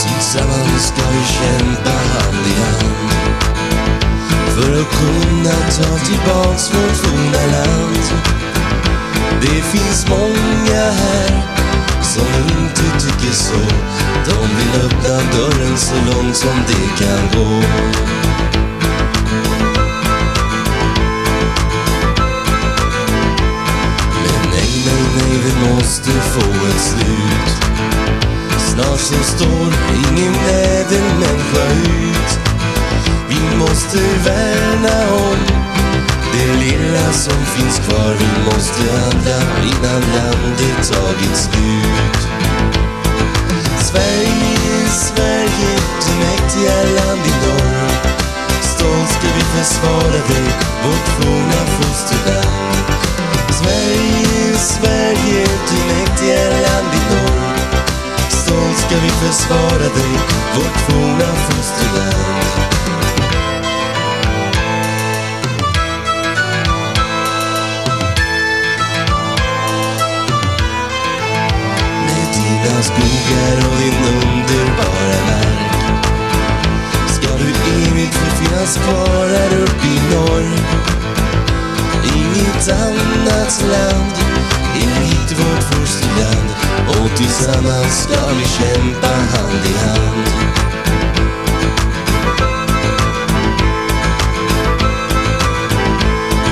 Tillsammans ska vi kämpa kunna ta tillbaks vårt forna land. Det finns många här som inte tycker så. De vill öppna dörren så långt som det kan gå. Men nej, nej, nej, vi måste få ett slut. Snart så står ingen ädelmänniska måste värna om det lilla som finns kvar. Vi måste handla innan landet tagit slut. Sverige, Sverige, du mäktiga land i norr. Stolt ska vi försvara dig, vårt forna fosterland. Sverige, Sverige, du mäktiga land i norr. Stolt ska vi försvara dig, vårt forna fosterland. Skogar och din underbara värld. ska du evigt få finnas kvar här uppe i norr. Inget annat land är likt vårt fosterland och tillsammans ska vi kämpa hand i hand.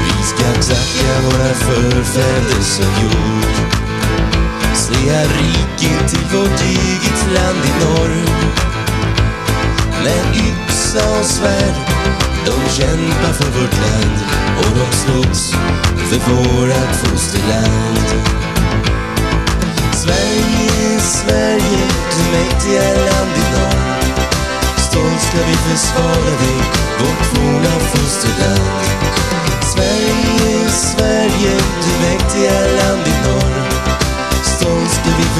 Vi ska tacka våra förfäder som gjort Svea rike till vårt eget land i norr. Med yxa och svärd De kämpar för vårt land Och de slåss för vårat fosterland. Sverige, Sverige, du mäktiga land i norr. Stolt ska vi försvara dig, vårt forna fosterland.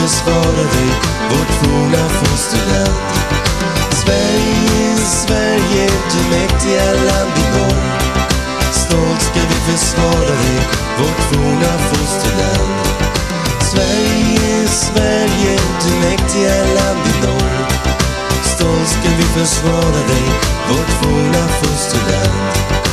Besvara försvara dig, vårt forna fosterland. Sverige, Sverige, du mäktiga land i norr. Stolt ska vi försvara dig, vårt forna fosterland. Sverige, Sverige, du mäktiga land i norr. Stolt ska vi försvara dig, vårt forna fosterland.